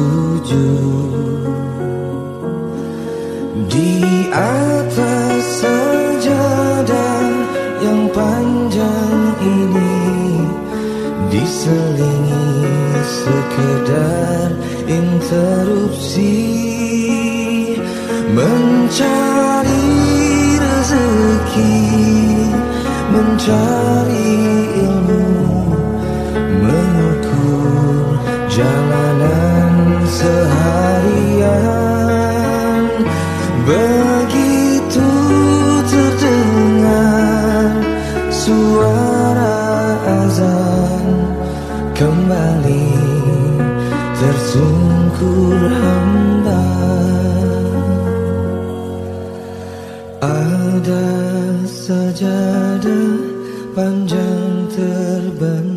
sujud Di atas sajadah yang panjang ini Diselingi sekedar interupsi. Mencari rezeki Mencari ilmu seharian. Begitu terdengar suara azan Kembali tersungkur hamba. Ada sajadah panjang terbentang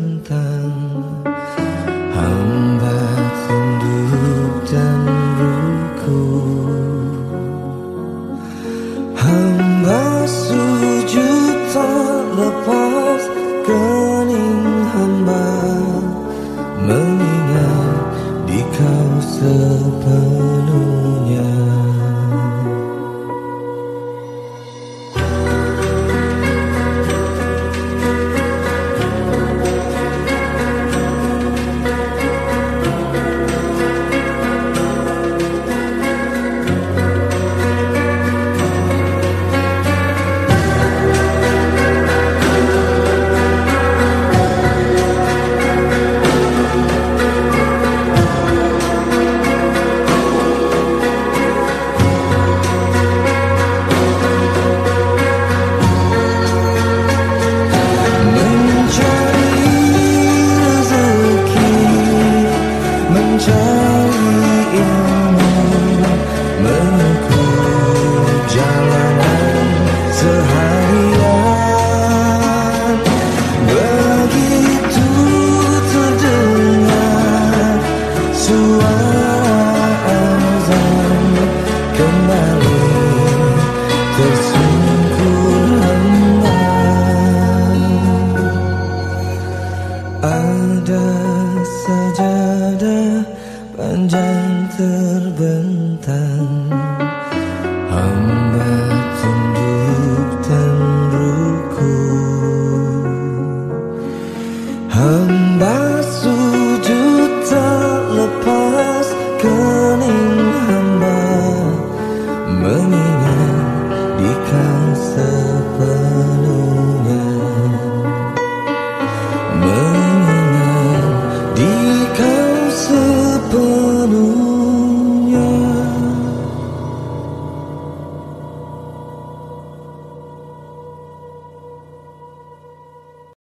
Mencari ilmu panjang terbentang Hamba